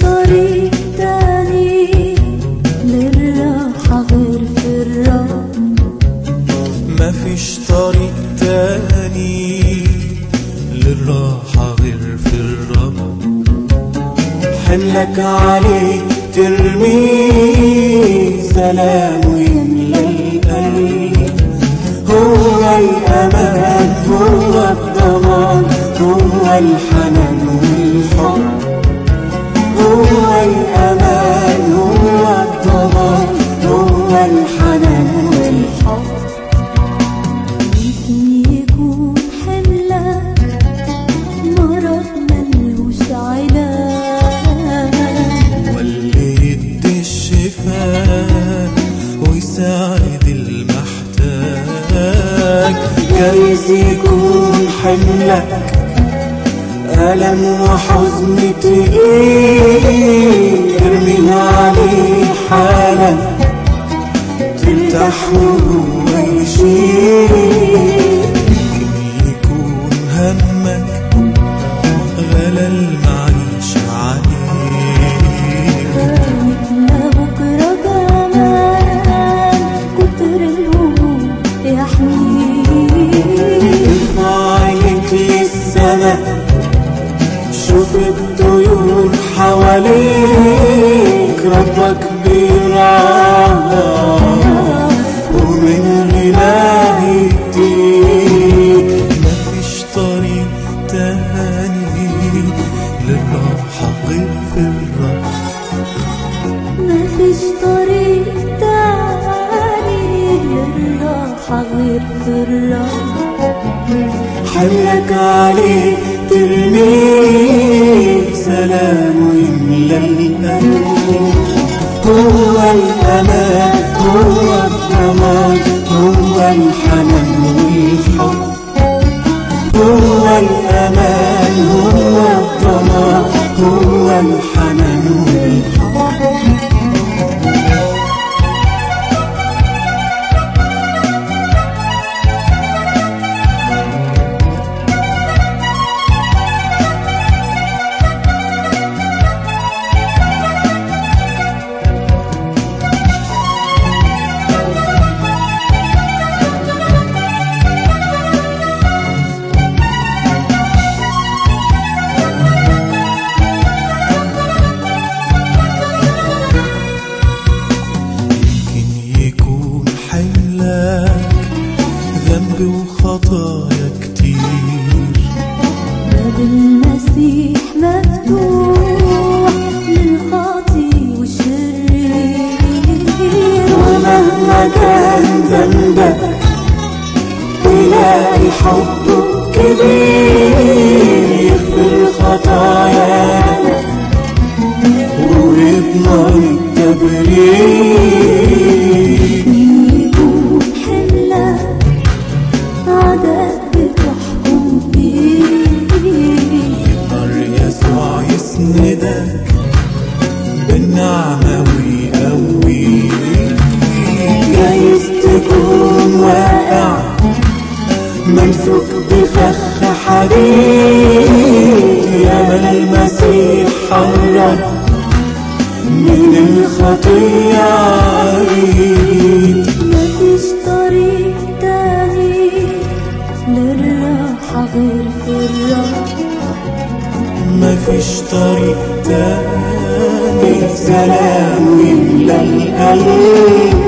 طريق تاني للراحة غير في الرب. مفيش طريق تاني. للراحة غير في الرب. حملك عليه ترميه سلام ويملى القلب هو الأمان هو الضمان هو الحنان. جايز يكون حملك ألم وحزن تقيل ارمي عليه حالك ترتاح شوف الطيور حواليك ربك بيرعاك ومن غناه يديك مفيش طريق تاني للراحة غير في الرب مفيش طريق تاني للراحة غير في الرب حلك عليه ترميه سلام ويملى القلب هو الأمان هو الضمان هو الحنان والحب هو الأمان هو الضمان هو الحنان وخطايا كتير. باب المسيح مفتوح للخاطي والشرير. ومهما كان ذنبك تلاقي حبه كبير يغفر خطاياك. ويضمن التبرير. يسندك بالنعمة ويقويك. جايز تكون واقع ممسوك بفخ حديد يا المسيح حرك من الخطية عريض مفيش طريق تاني للراحة غير في الرب مفيش طريق تاني. سلام يملى القلب